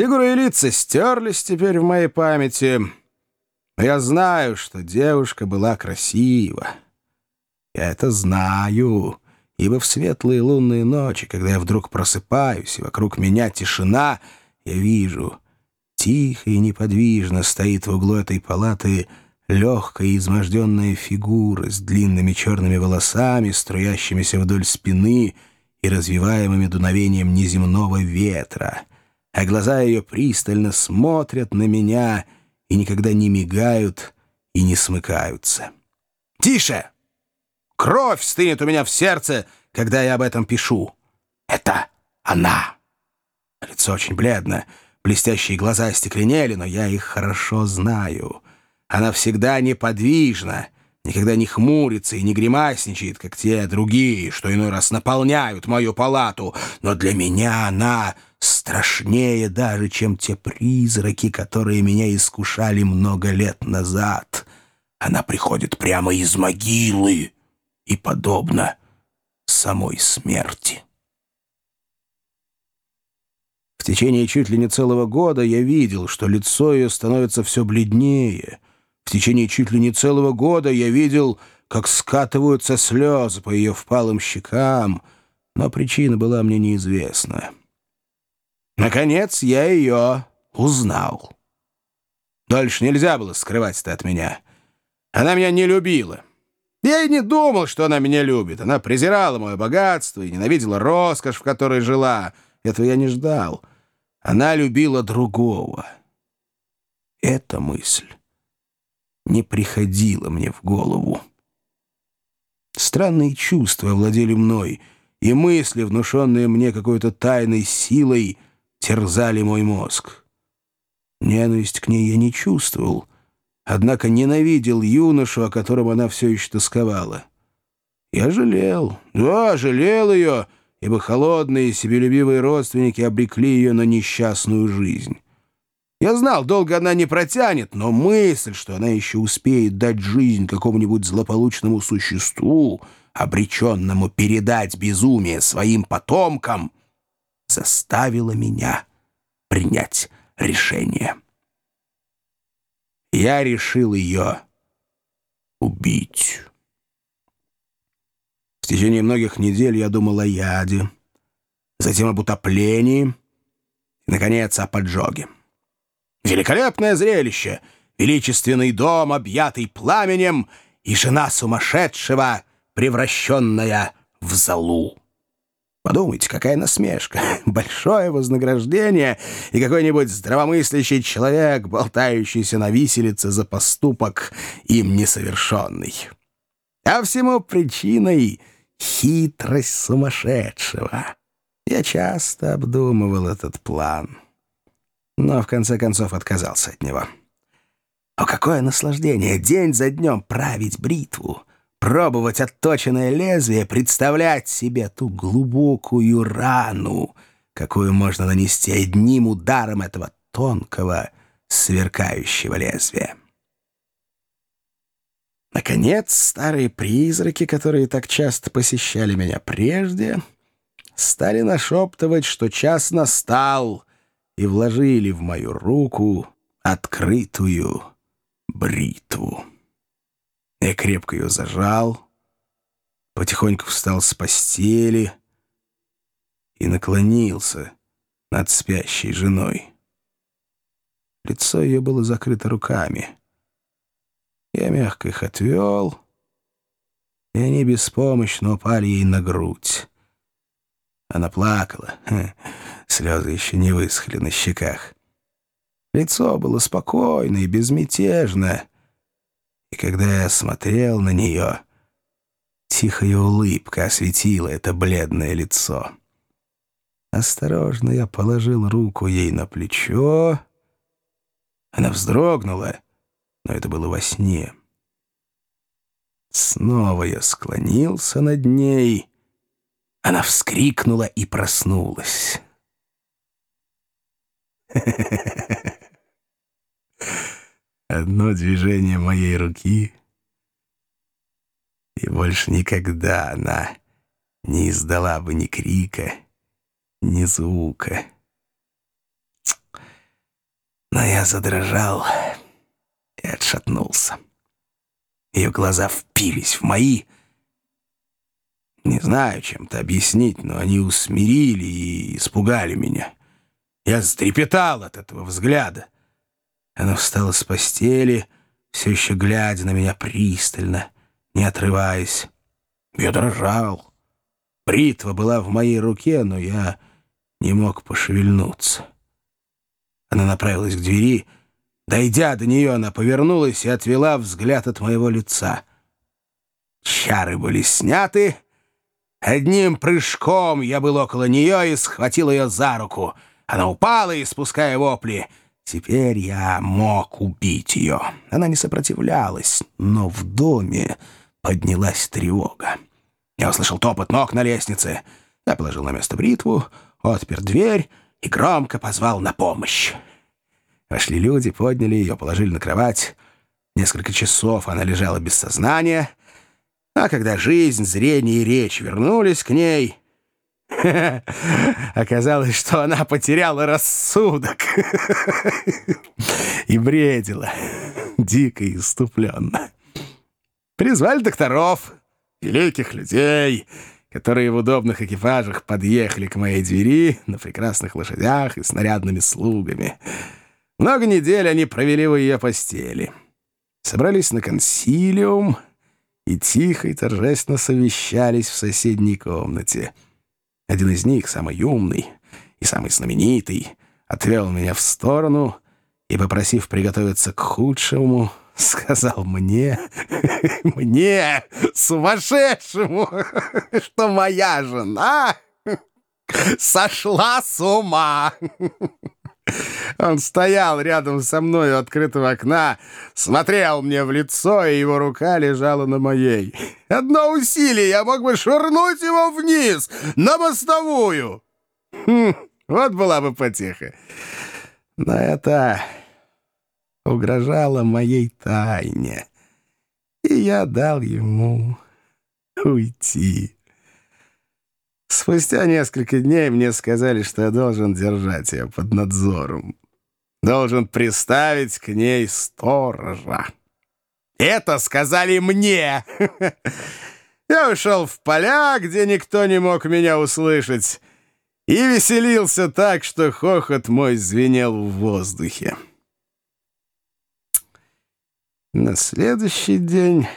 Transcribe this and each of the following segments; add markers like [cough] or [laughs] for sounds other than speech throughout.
Фигуры и лица стерлись теперь в моей памяти. Но я знаю, что девушка была красива. Я это знаю, ибо в светлые лунные ночи, когда я вдруг просыпаюсь, и вокруг меня тишина, я вижу, тихо и неподвижно стоит в углу этой палаты легкая и изможденная фигура с длинными черными волосами, струящимися вдоль спины и развиваемыми дуновением неземного ветра — а глаза ее пристально смотрят на меня и никогда не мигают и не смыкаются. «Тише! Кровь стынет у меня в сердце, когда я об этом пишу. Это она!» Лицо очень бледно, блестящие глаза остекленели, но я их хорошо знаю. Она всегда неподвижна, никогда не хмурится и не гримасничает, как те другие, что иной раз наполняют мою палату, но для меня она страшнее даже, чем те призраки, которые меня искушали много лет назад. Она приходит прямо из могилы и подобно самой смерти. В течение чуть ли не целого года я видел, что лицо ее становится все бледнее. В течение чуть ли не целого года я видел, как скатываются слезы по ее впалым щекам, но причина была мне неизвестна. Наконец я ее узнал. Дальше нельзя было скрывать это от меня. Она меня не любила. Я и не думал, что она меня любит. Она презирала мое богатство и ненавидела роскошь, в которой жила. Этого я не ждал. Она любила другого. Эта мысль не приходила мне в голову. Странные чувства овладели мной, и мысли, внушенные мне какой-то тайной силой — терзали мой мозг. Ненависть к ней я не чувствовал, однако ненавидел юношу, о котором она все еще тосковала. Я жалел, да, жалел ее, ибо холодные, себелюбивые родственники обрекли ее на несчастную жизнь. Я знал, долго она не протянет, но мысль, что она еще успеет дать жизнь какому-нибудь злополучному существу, обреченному передать безумие своим потомкам — заставила меня принять решение. Я решил ее убить. В течение многих недель я думал о яде, затем об утоплении и, наконец, о поджоге. Великолепное зрелище! Величественный дом, объятый пламенем, и жена сумасшедшего, превращенная в залу. Подумайте, какая насмешка. [laughs] Большое вознаграждение и какой-нибудь здравомыслящий человек, болтающийся на виселице за поступок им несовершенный. А всему причиной хитрость сумасшедшего. Я часто обдумывал этот план, но в конце концов отказался от него. О, какое наслаждение день за днем править бритву! пробовать отточенное лезвие, представлять себе ту глубокую рану, какую можно нанести одним ударом этого тонкого, сверкающего лезвия. Наконец, старые призраки, которые так часто посещали меня прежде, стали нашептывать, что час настал, и вложили в мою руку открытую бритву. Я крепко ее зажал, потихоньку встал с постели и наклонился над спящей женой. Лицо ее было закрыто руками. Я мягко их отвел, и они беспомощно упали ей на грудь. Она плакала, [laughs] слезы еще не высохли на щеках. Лицо было спокойно и безмятежно, и когда я смотрел на нее, тихая улыбка осветила это бледное лицо. Осторожно я положил руку ей на плечо. Она вздрогнула, но это было во сне. Снова я склонился над ней. Она вскрикнула и проснулась. [laughs] Одно движение моей руки, и больше никогда она не издала бы ни крика, ни звука. Я задрожал и отшатнулся. Ее глаза впились в мои. Не знаю, чем это объяснить, но они усмирили и испугали меня. Я стрепетал от этого взгляда. Она встала с постели, все еще глядя на меня пристально, не отрываясь. Я дрожал. Бритва была в моей руке, но я не мог пошевельнуться. Она направилась к двери. Дойдя до нее, она повернулась и отвела взгляд от моего лица. Чары были сняты. Одним прыжком я был около нее и схватил ее за руку. Она упала, испуская вопли. Теперь я мог убить ее. Она не сопротивлялась, но в доме поднялась тревога. Я услышал топот ног на лестнице. Я положил на место бритву, отпер дверь и громко позвал на помощь. Вошли люди, подняли ее, положили на кровать. Несколько часов она лежала без сознания, а когда жизнь, зрение и речь вернулись к ней, [laughs] оказалось, что она потеряла рассудок [laughs] и бредила дико и иступленно. Призвали докторов, великих людей — которые в удобных экипажах подъехали к моей двери на прекрасных лошадях и снарядными слугами. Много недель они провели в ее постели. Собрались на консилиум и тихо и торжественно совещались в соседней комнате. Один из них, самый умный и самый знаменитый, отвел меня в сторону и, попросив приготовиться к худшему, [laughs] сказал мне, [laughs] мне, сумасшедшему, [laughs] что моя жена сошла с ума. Он стоял рядом со мной у открытого окна, смотрел мне в лицо, и его рука лежала на моей. Одно усилие, я мог бы швырнуть его вниз, на мостовую. Хм, вот была бы потеха. Но это угрожала моей тайне, и я дал ему уйти. Спустя несколько дней мне сказали, что я должен держать ее под надзором. Должен приставить к ней сторожа. Это сказали мне! [laughs] Я ушел в поля, где никто не мог меня услышать, и веселился так, что хохот мой звенел в воздухе. На следующий день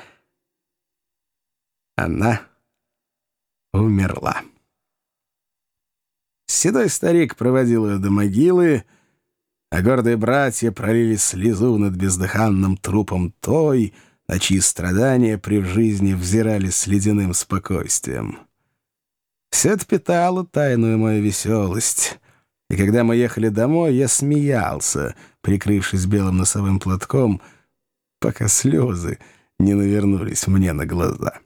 она умерла. Седой старик проводил ее до могилы, а гордые братья пролили слезу над бездыханным трупом той, на чьи страдания при жизни взирали с ледяным спокойствием. Все это питало тайную мою веселость, и когда мы ехали домой, я смеялся, прикрывшись белым носовым платком — пока слезы не навернулись мне на глаза.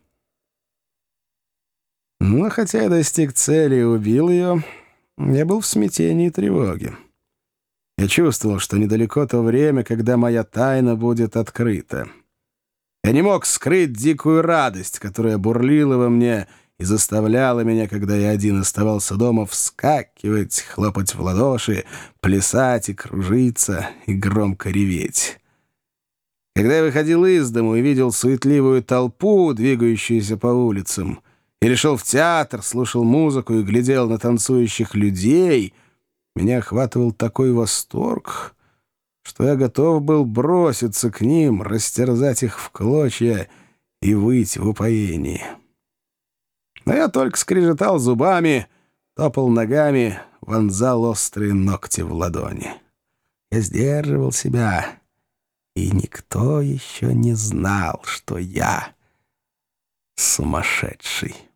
Но хотя я достиг цели и убил ее, я был в смятении и тревоге. Я чувствовал, что недалеко то время, когда моя тайна будет открыта. Я не мог скрыть дикую радость, которая бурлила во мне и заставляла меня, когда я один оставался дома, вскакивать, хлопать в ладоши, плясать и кружиться и громко реветь. Когда я выходил из дому и видел суетливую толпу, двигающуюся по улицам, или шел в театр, слушал музыку и глядел на танцующих людей, меня охватывал такой восторг, что я готов был броситься к ним, растерзать их в клочья и выйти в упоении. Но я только скрежетал зубами, топал ногами, вонзал острые ногти в ладони. Я сдерживал себя и никто еще не знал, что я сумасшедший.